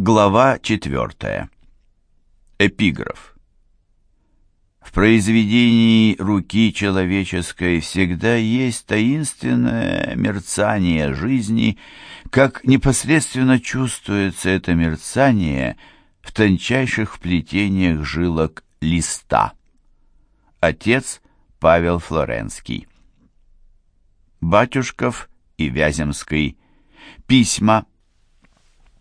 Глава 4. Эпиграф. В произведении руки человеческой всегда есть таинственное мерцание жизни, как непосредственно чувствуется это мерцание в тончайших вплетениях жилок листа. Отец Павел Флоренский. Батюшков и Вяземский. Письма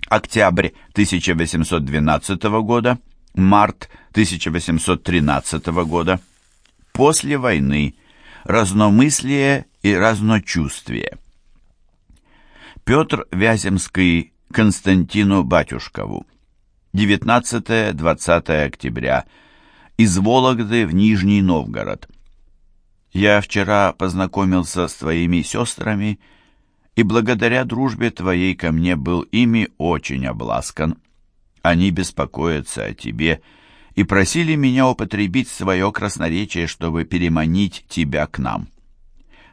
октябрь 1812 года, март 1813 года. После войны. Разномыслие и разночувствие. Петр Вяземский Константину Батюшкову. 19-20 октября. Из Вологды в Нижний Новгород. Я вчера познакомился с твоими сестрами и благодаря дружбе твоей ко мне был ими очень обласкан. Они беспокоятся о тебе и просили меня употребить свое красноречие, чтобы переманить тебя к нам.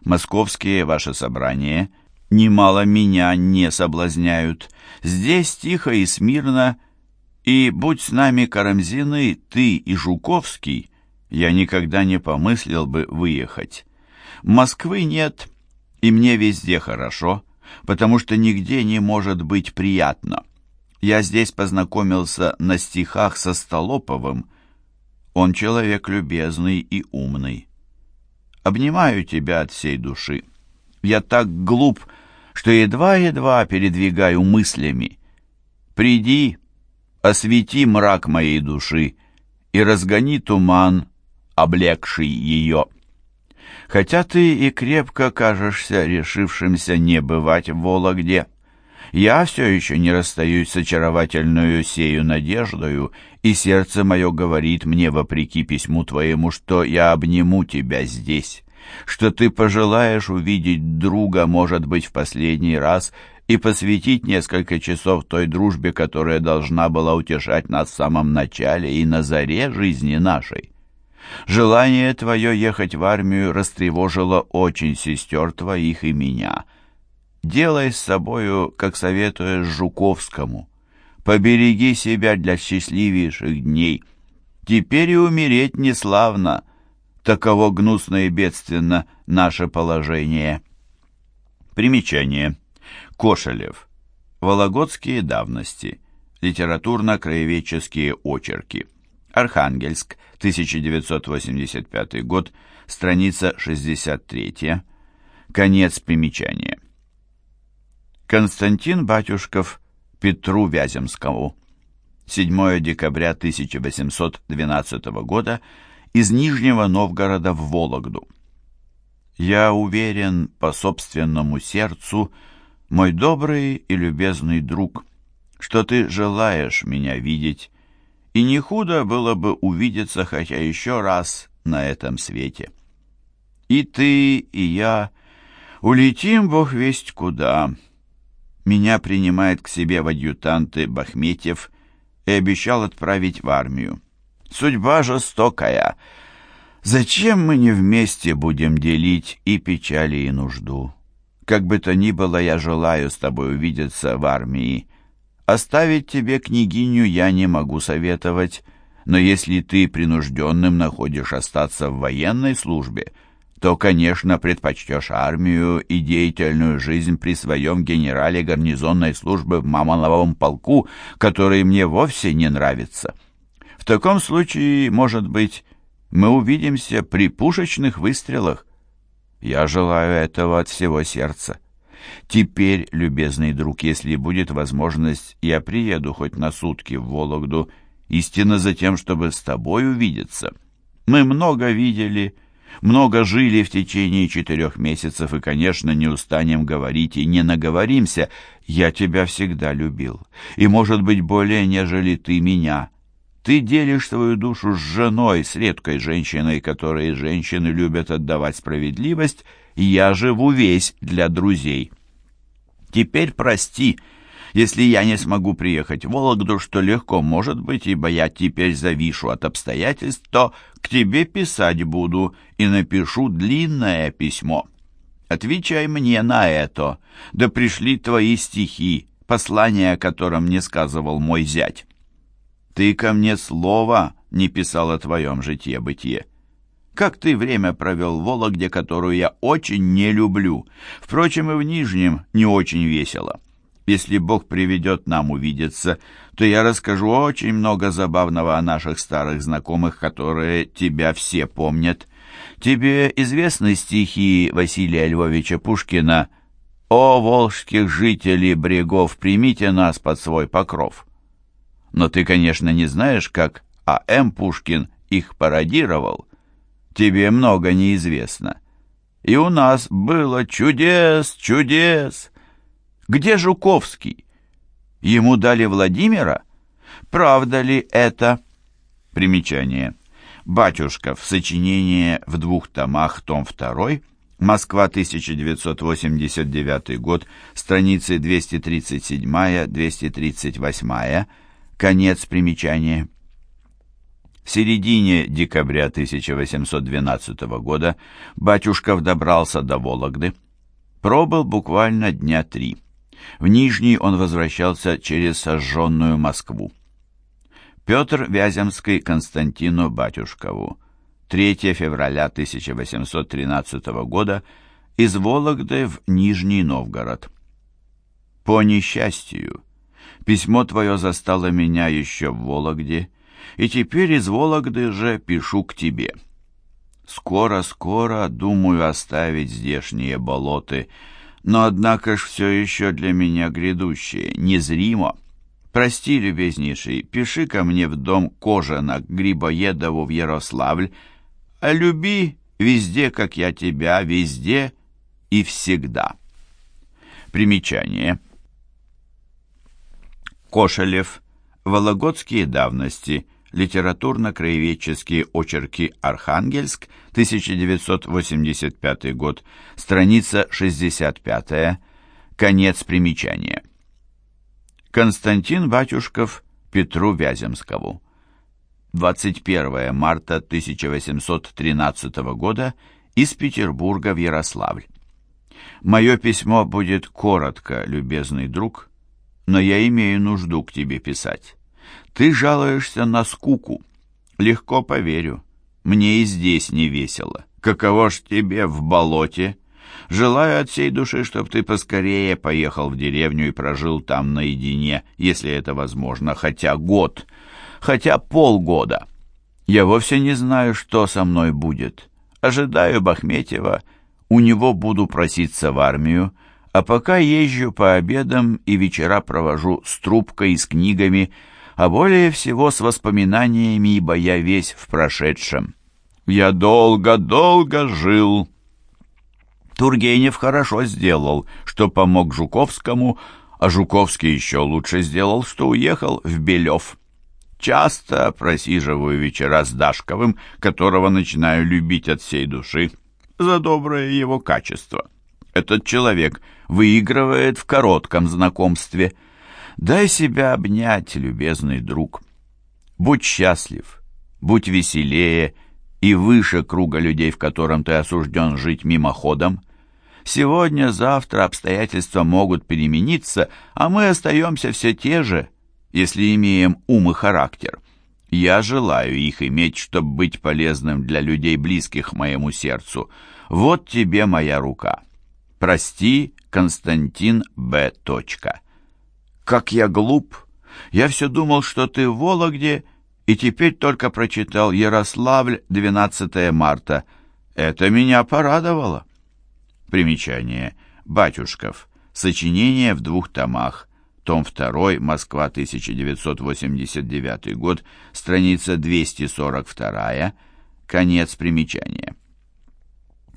Московские ваши собрания немало меня не соблазняют. Здесь тихо и смирно, и будь с нами Карамзины, ты и Жуковский, я никогда не помыслил бы выехать. Москвы нет, и мне везде хорошо, потому что нигде не может быть приятно. Я здесь познакомился на стихах со Столоповым. Он человек любезный и умный. Обнимаю тебя от всей души. Я так глуп, что едва-едва передвигаю мыслями. Приди, освети мрак моей души и разгони туман, облегший ее. Хотя ты и крепко кажешься решившимся не бывать в Вологде, я все еще не расстаюсь с очаровательную сею надеждою, и сердце мое говорит мне, вопреки письму твоему, что я обниму тебя здесь, что ты пожелаешь увидеть друга, может быть, в последний раз, и посвятить несколько часов той дружбе, которая должна была утешать нас в самом начале и на заре жизни нашей. Желание твое ехать в армию растревожило очень сестер твоих и меня. Делай с собою, как советуешь Жуковскому. Побереги себя для счастливейших дней. Теперь и умереть не славно. Таково гнусно и бедственно наше положение. Примечание. Кошелев. Вологодские давности. Литературно-краеведческие очерки. Архангельск, 1985 год, страница 63, конец примечания. Константин Батюшков Петру Вяземскому. 7 декабря 1812 года из Нижнего Новгорода в Вологду. Я уверен по собственному сердцу, мой добрый и любезный друг, что ты желаешь меня видеть, и не худо было бы увидеться хотя еще раз на этом свете. И ты, и я улетим, бог весть куда. Меня принимает к себе в адъютанты Бахметьев и обещал отправить в армию. Судьба жестокая. Зачем мы не вместе будем делить и печали, и нужду? Как бы то ни было, я желаю с тобой увидеться в армии, Оставить тебе княгиню я не могу советовать, но если ты принужденным находишь остаться в военной службе, то, конечно, предпочтешь армию и деятельную жизнь при своем генерале гарнизонной службы в Мамоновом полку, который мне вовсе не нравится. В таком случае, может быть, мы увидимся при пушечных выстрелах. Я желаю этого от всего сердца. Теперь, любезный друг, если будет возможность, я приеду хоть на сутки в Вологду, истинно за тем, чтобы с тобой увидеться. Мы много видели, много жили в течение четырех месяцев и, конечно, не устанем говорить и не наговоримся. Я тебя всегда любил, и, может быть, более, нежели ты меня. Ты делишь свою душу с женой, с редкой женщиной, которой женщины любят отдавать справедливость, я живу весь для друзей. Теперь прости, если я не смогу приехать в Вологду, что легко может быть, ибо я теперь завишу от обстоятельств, то к тебе писать буду и напишу длинное письмо. Отвечай мне на это, да пришли твои стихи, послание, о котором мне сказывал мой зять. Ты ко мне слова не писал о твоем житье-бытие. Как ты время провел в Вологде, которую я очень не люблю. Впрочем, и в Нижнем не очень весело. Если Бог приведет нам увидеться, то я расскажу очень много забавного о наших старых знакомых, которые тебя все помнят. Тебе известны стихи Василия Львовича Пушкина «О, волжских жителей брегов, примите нас под свой покров». Но ты, конечно, не знаешь, как А.М. Пушкин их пародировал. Тебе много неизвестно. И у нас было чудес, чудес. Где Жуковский? Ему дали Владимира? Правда ли это? Примечание. Батюшков. Сочинение в двух томах, том 2. Москва, 1989 год. Страницы 237-238. Конец примечания. В середине декабря 1812 года Батюшков добрался до Вологды. Пробыл буквально дня три. В Нижний он возвращался через сожженную Москву. Петр Вяземский Константину Батюшкову. 3 февраля 1813 года из Вологды в Нижний Новгород. По несчастью, письмо твое застало меня еще в Вологде, и теперь из Вологды же пишу к тебе. Скоро-скоро думаю оставить здешние болоты, но однако ж все еще для меня грядущее, незримо. Прости, любезнейший, пиши ко мне в дом Кожана к Грибоедову в Ярославль, а люби везде, как я тебя, везде и всегда. Примечание. Кошелев. Вологодские давности. Литературно-краеведческие очерки «Архангельск», 1985 год, страница 65, конец примечания. Константин Батюшков Петру Вяземскову. 21 марта 1813 года из Петербурга в Ярославль. Мое письмо будет коротко, любезный друг, но я имею нужду к тебе писать. Ты жалуешься на скуку. Легко поверю. Мне и здесь не весело. Каково ж тебе в болоте? Желаю от всей души, чтобы ты поскорее поехал в деревню и прожил там наедине, если это возможно, хотя год, хотя полгода. Я вовсе не знаю, что со мной будет. Ожидаю Бахметьева, у него буду проситься в армию, а пока езжу по обедам и вечера провожу с трубкой и с книгами, а более всего с воспоминаниями, ибо я весь в прошедшем. Я долго-долго жил. Тургенев хорошо сделал, что помог Жуковскому, а Жуковский еще лучше сделал, что уехал в Белев. Часто просиживаю вечера с Дашковым, которого начинаю любить от всей души за доброе его качество. Этот человек выигрывает в коротком знакомстве – Дай себя обнять, любезный друг. Будь счастлив, будь веселее и выше круга людей, в котором ты осужден жить мимоходом. Сегодня-завтра обстоятельства могут перемениться, а мы остаемся все те же, если имеем ум и характер. Я желаю их иметь, чтобы быть полезным для людей, близких моему сердцу. Вот тебе моя рука. Прости, Константин Б. Точка. Как я глуп! Я все думал, что ты в Вологде, и теперь только прочитал Ярославль, 12 марта. Это меня порадовало. Примечание. Батюшков. Сочинение в двух томах. Том 2, Москва, 1989 год, страница 242, конец примечания.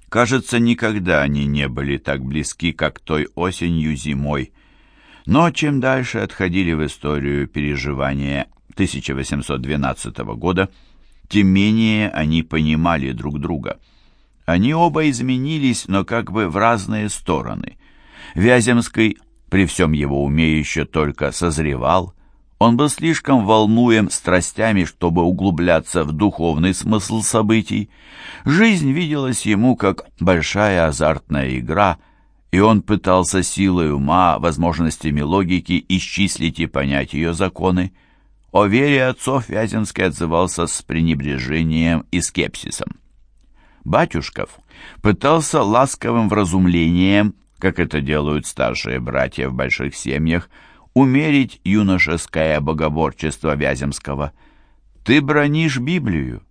Кажется, никогда они не были так близки, как той осенью-зимой. Но чем дальше отходили в историю переживания 1812 года, тем менее они понимали друг друга. Они оба изменились, но как бы в разные стороны. Вяземский, при всем его уме, еще только созревал. Он был слишком волнуем страстями, чтобы углубляться в духовный смысл событий. Жизнь виделась ему как большая азартная игра – и он пытался силой ума, возможностями логики исчислить и понять ее законы. О вере отцов Вяземский отзывался с пренебрежением и скепсисом. Батюшков пытался ласковым вразумлением, как это делают старшие братья в больших семьях, умерить юношеское богоборчество Вяземского. «Ты бронишь Библию?»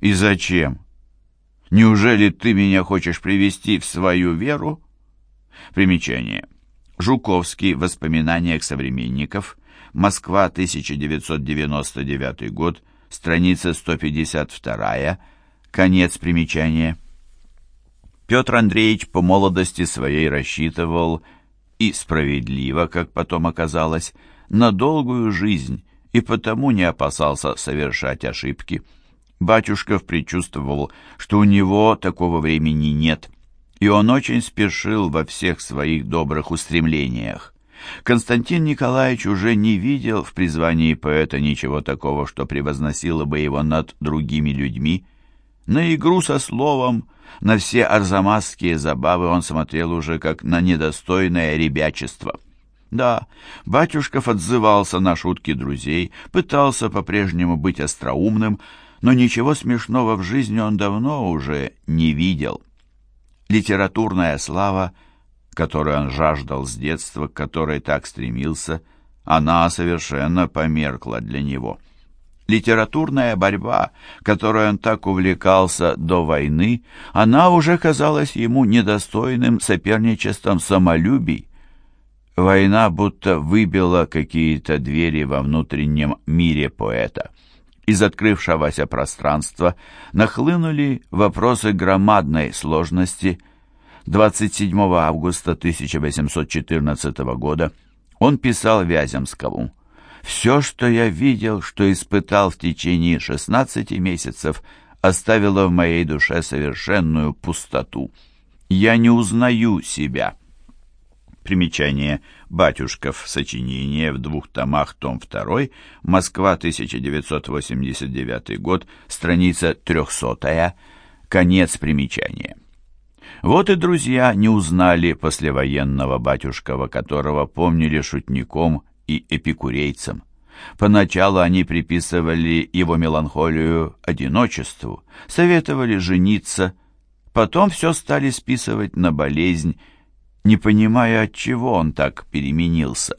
«И зачем? Неужели ты меня хочешь привести в свою веру?» Примечание. Жуковский. В воспоминаниях современников. Москва, 1999 год. Страница 152. Конец примечания. Петр Андреевич по молодости своей рассчитывал, и справедливо, как потом оказалось, на долгую жизнь, и потому не опасался совершать ошибки. Батюшков предчувствовал, что у него такого времени нет, и он очень спешил во всех своих добрых устремлениях. Константин Николаевич уже не видел в призвании поэта ничего такого, что превозносило бы его над другими людьми. На игру со словом, на все арзамасские забавы он смотрел уже как на недостойное ребячество. Да, Батюшков отзывался на шутки друзей, пытался по-прежнему быть остроумным, но ничего смешного в жизни он давно уже не видел. Литературная слава, которую он жаждал с детства, к которой так стремился, она совершенно померкла для него. Литературная борьба, которой он так увлекался до войны, она уже казалась ему недостойным соперничеством самолюбий. Война будто выбила какие-то двери во внутреннем мире поэта. Из открывшегося пространства нахлынули вопросы громадной сложности. 27 августа 1814 года он писал Вяземскому все, что я видел, что испытал в течение 16 месяцев, оставило в моей душе совершенную пустоту. Я не узнаю себя. Примечание. Батюшков. Сочинение в двух томах, том 2. Москва, 1989 год. Страница 300. Конец примечания. Вот и друзья не узнали послевоенного батюшкова, которого помнили шутником и эпикурейцам. Поначалу они приписывали его меланхолию одиночеству, советовали жениться, потом все стали списывать на болезнь, не понимая, от чего он так переменился.